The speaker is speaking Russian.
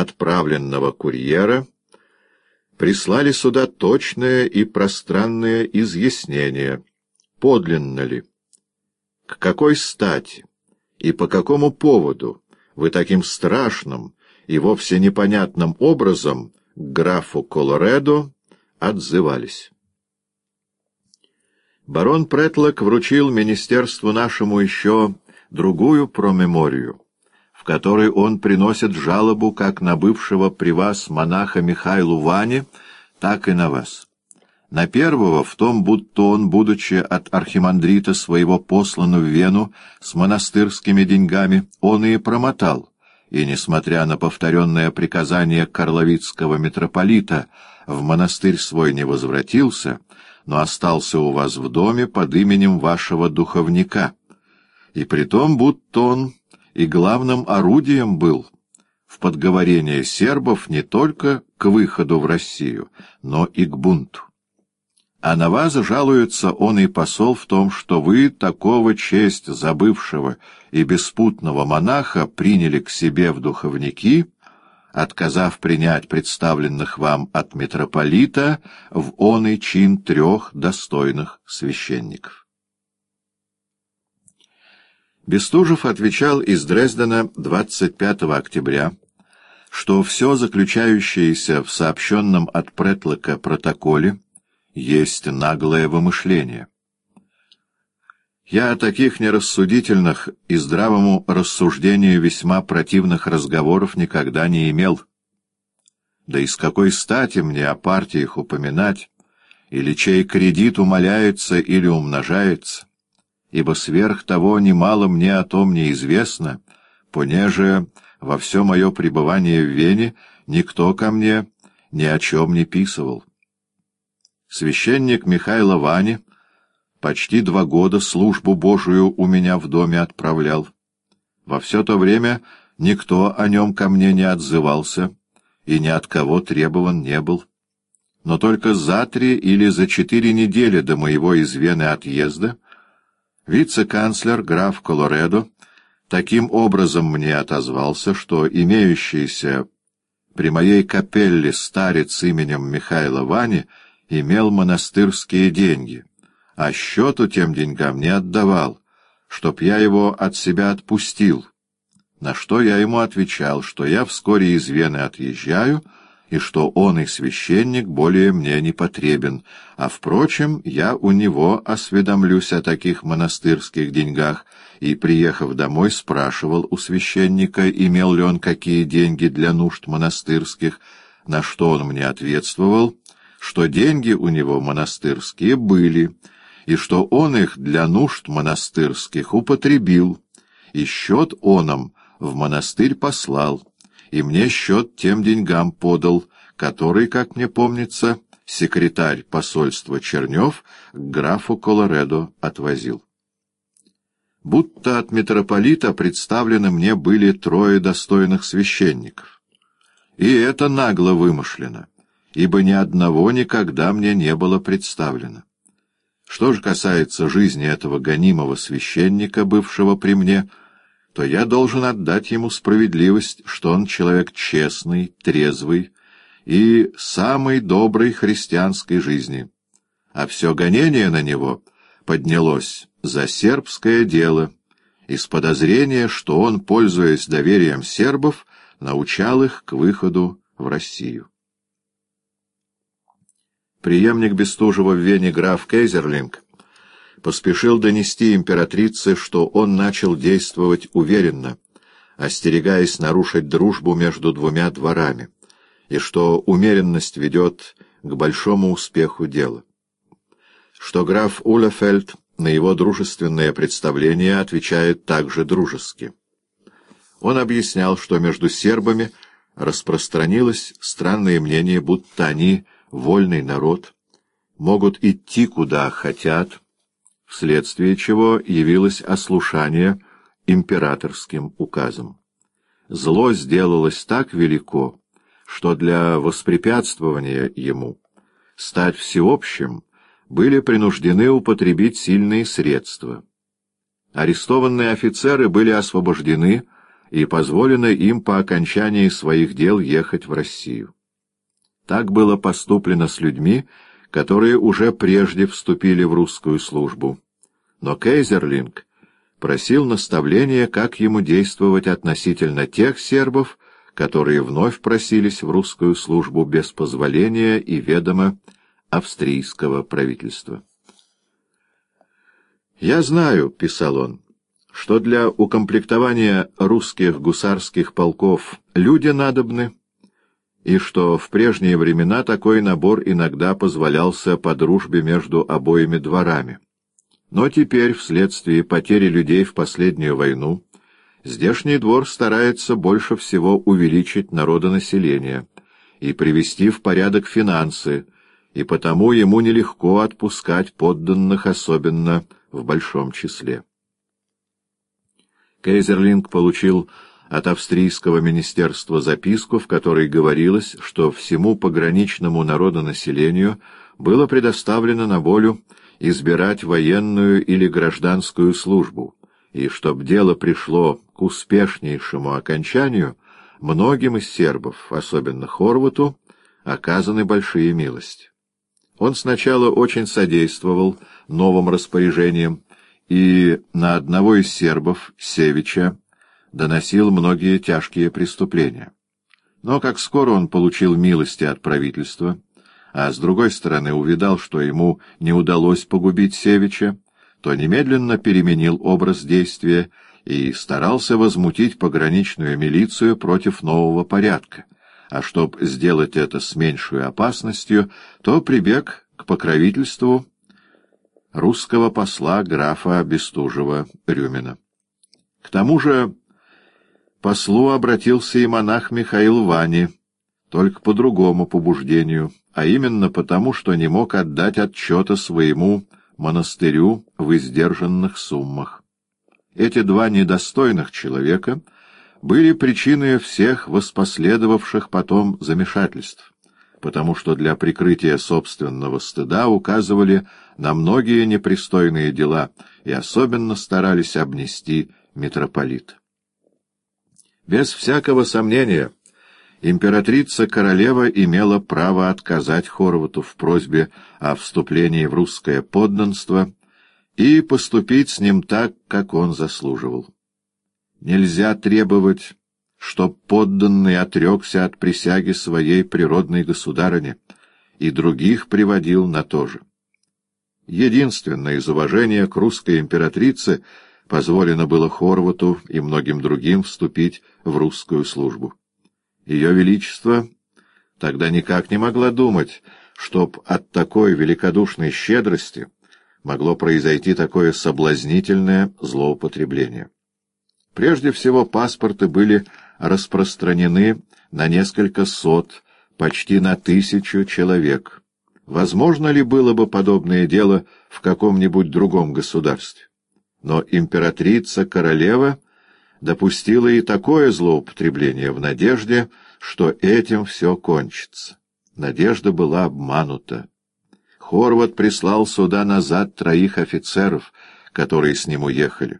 отправленного курьера прислали сюда точное и пространное изъяснение, подлинно ли, к какой стати и по какому поводу вы таким страшным и вовсе непонятным образом к графу Колоредо отзывались. Барон Претлок вручил министерству нашему еще другую промеморию, которой он приносит жалобу как на бывшего при вас монаха Михайлу Ване, так и на вас. На первого в том, будто он, будучи от архимандрита своего послан в Вену с монастырскими деньгами, он и промотал, и, несмотря на повторенное приказание карловицкого митрополита, в монастырь свой не возвратился, но остался у вас в доме под именем вашего духовника, и притом будто он и главным орудием был в подговорении сербов не только к выходу в Россию, но и к бунту. А на вас жалуется он и посол в том, что вы такого честь забывшего и беспутного монаха приняли к себе в духовники, отказав принять представленных вам от митрополита в он и чин трех достойных священников. Бестужев отвечал из Дрездена 25 октября, что все заключающееся в сообщенном от Претлока протоколе есть наглое вымышление. Я о таких нерассудительных и здравому рассуждению весьма противных разговоров никогда не имел. Да и с какой стати мне о партиях упоминать, или чей кредит умаляется или умножается, ибо сверх того немало мне о том неизвестно, понеже во все мое пребывание в Вене никто ко мне ни о чем не писывал. Священник Михайло Вани почти два года службу Божию у меня в доме отправлял. Во все то время никто о нем ко мне не отзывался и ни от кого требован не был. Но только за три или за четыре недели до моего из Вены отъезда вице-канцлер граф Колоредо таким образом мне отозвался, что имеющийся при моей капелле старец именем Михайла Вани — имел монастырские деньги, а счету тем деньгам не отдавал, чтоб я его от себя отпустил, на что я ему отвечал, что я вскоре из Вены отъезжаю, и что он и священник более мне не потребен, а, впрочем, я у него осведомлюсь о таких монастырских деньгах, и, приехав домой, спрашивал у священника, имел ли он какие деньги для нужд монастырских, на что он мне ответствовал, что деньги у него монастырские были, и что он их для нужд монастырских употребил, и счет оном в монастырь послал, и мне счет тем деньгам подал, который, как мне помнится, секретарь посольства Чернев к графу Колоредо отвозил. Будто от митрополита представлены мне были трое достойных священников. И это нагло вымышлено ибо ни одного никогда мне не было представлено. Что же касается жизни этого гонимого священника, бывшего при мне, то я должен отдать ему справедливость, что он человек честный, трезвый и самой доброй христианской жизни. А все гонение на него поднялось за сербское дело, из подозрения, что он, пользуясь доверием сербов, научал их к выходу в Россию преемник Бестужева в Вене граф Кейзерлинг, поспешил донести императрице, что он начал действовать уверенно, остерегаясь нарушить дружбу между двумя дворами, и что умеренность ведет к большому успеху дела. Что граф Улефельд на его дружественное представление отвечает также дружески. Он объяснял, что между сербами распространилось странное мнение, будто они вольный народ, могут идти куда хотят, вследствие чего явилось ослушание императорским указом. Зло сделалось так велико, что для воспрепятствования ему стать всеобщим были принуждены употребить сильные средства. Арестованные офицеры были освобождены и позволено им по окончании своих дел ехать в Россию. Так было поступлено с людьми, которые уже прежде вступили в русскую службу. Но Кейзерлинг просил наставления, как ему действовать относительно тех сербов, которые вновь просились в русскую службу без позволения и ведома австрийского правительства. «Я знаю», — писал он, — «что для укомплектования русских гусарских полков люди надобны, и что в прежние времена такой набор иногда позволялся по дружбе между обоими дворами. Но теперь, вследствие потери людей в последнюю войну, здешний двор старается больше всего увеличить народонаселение и привести в порядок финансы, и потому ему нелегко отпускать подданных, особенно в большом числе. Кейзерлинг получил от австрийского министерства записку, в которой говорилось, что всему пограничному народонаселению было предоставлено на волю избирать военную или гражданскую службу, и чтоб дело пришло к успешнейшему окончанию, многим из сербов, особенно Хорвату, оказаны большие милости. Он сначала очень содействовал новым распоряжениям и на одного из сербов, Севича, доносил многие тяжкие преступления. Но как скоро он получил милости от правительства, а с другой стороны увидал, что ему не удалось погубить Севича, то немедленно переменил образ действия и старался возмутить пограничную милицию против нового порядка, а чтоб сделать это с меньшей опасностью, то прибег к покровительству русского посла графа Бестужева-Рюмина. К тому же послу обратился и монах Михаил Вани, только по другому побуждению, а именно потому, что не мог отдать отчета своему монастырю в издержанных суммах. Эти два недостойных человека были причиной всех воспоследовавших потом замешательств, потому что для прикрытия собственного стыда указывали на многие непристойные дела и особенно старались обнести митрополита. Без всякого сомнения, императрица-королева имела право отказать Хорвату в просьбе о вступлении в русское подданство и поступить с ним так, как он заслуживал. Нельзя требовать, чтоб подданный отрекся от присяги своей природной государыне и других приводил на то же. Единственное из уважения к русской императрице — позволено было Хорвату и многим другим вступить в русскую службу. Ее Величество тогда никак не могла думать, чтоб от такой великодушной щедрости могло произойти такое соблазнительное злоупотребление. Прежде всего, паспорты были распространены на несколько сот, почти на тысячу человек. Возможно ли было бы подобное дело в каком-нибудь другом государстве? Но императрица-королева допустила и такое злоупотребление в надежде, что этим все кончится. Надежда была обманута. Хорват прислал сюда назад троих офицеров, которые с ним уехали,